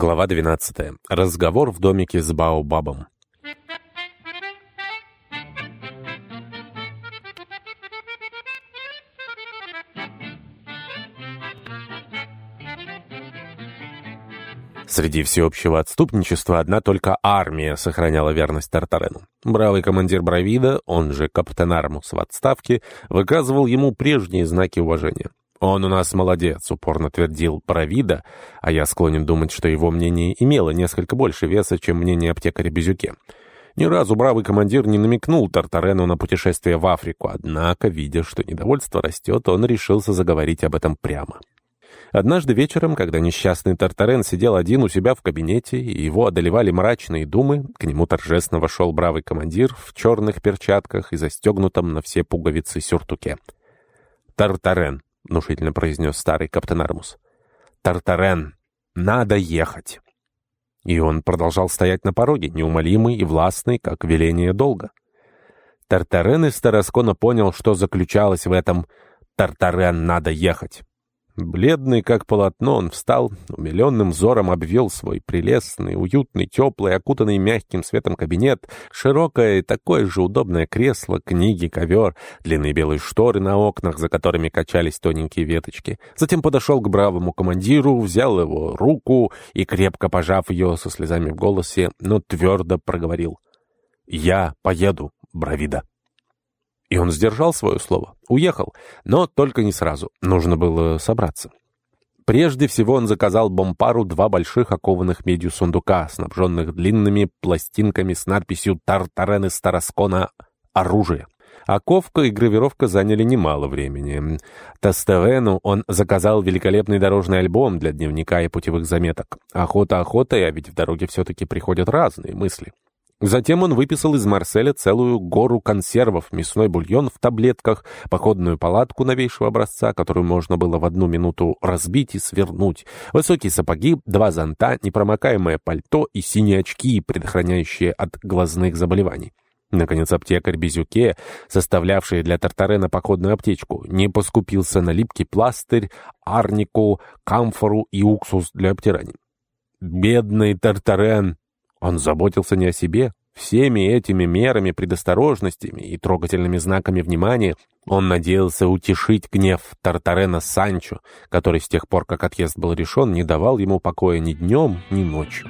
Глава 12. Разговор в домике с Баобабом. Среди всеобщего отступничества одна только армия сохраняла верность Тартарену. Бравый командир Бравида, он же капитан Армус в отставке, выказывал ему прежние знаки уважения. «Он у нас молодец», — упорно твердил Провида, а я склонен думать, что его мнение имело несколько больше веса, чем мнение аптекаря Безюке. Ни разу бравый командир не намекнул Тартарену на путешествие в Африку, однако, видя, что недовольство растет, он решился заговорить об этом прямо. Однажды вечером, когда несчастный Тартарен сидел один у себя в кабинете, и его одолевали мрачные думы, к нему торжественно вошел бравый командир в черных перчатках и застегнутом на все пуговицы сюртуке. «Тартарен», — внушительно произнес старый каптен Армус. «Тартарен, надо ехать!» И он продолжал стоять на пороге, неумолимый и властный, как веление долга. Тартарен из Тараскона понял, что заключалось в этом «Тартарен, надо ехать!» Бледный, как полотно, он встал, умиленным взором обвел свой прелестный, уютный, теплый, окутанный мягким светом кабинет, широкое и такое же удобное кресло, книги, ковер, длинные белые шторы на окнах, за которыми качались тоненькие веточки. Затем подошел к бравому командиру, взял его руку и, крепко пожав ее со слезами в голосе, но твердо проговорил «Я поеду, Бравида». И он сдержал свое слово. Уехал. Но только не сразу. Нужно было собраться. Прежде всего он заказал Бомпару два больших окованных медью сундука, снабженных длинными пластинками с надписью «Тартарен из Тараскона. Оружие». Оковка и гравировка заняли немало времени. Тастевену он заказал великолепный дорожный альбом для дневника и путевых заметок. Охота охотой, а ведь в дороге все-таки приходят разные мысли. Затем он выписал из Марселя целую гору консервов, мясной бульон в таблетках, походную палатку новейшего образца, которую можно было в одну минуту разбить и свернуть, высокие сапоги, два зонта, непромокаемое пальто и синие очки, предохраняющие от глазных заболеваний. Наконец, аптекарь Безюке, составлявший для Тартарена походную аптечку, не поскупился на липкий пластырь, арнику, камфору и уксус для обтираний. Бедный Тартарен! Он заботился не о себе. Всеми этими мерами, предосторожностями и трогательными знаками внимания он надеялся утешить гнев Тартарена Санчо, который с тех пор, как отъезд был решен, не давал ему покоя ни днем, ни ночью.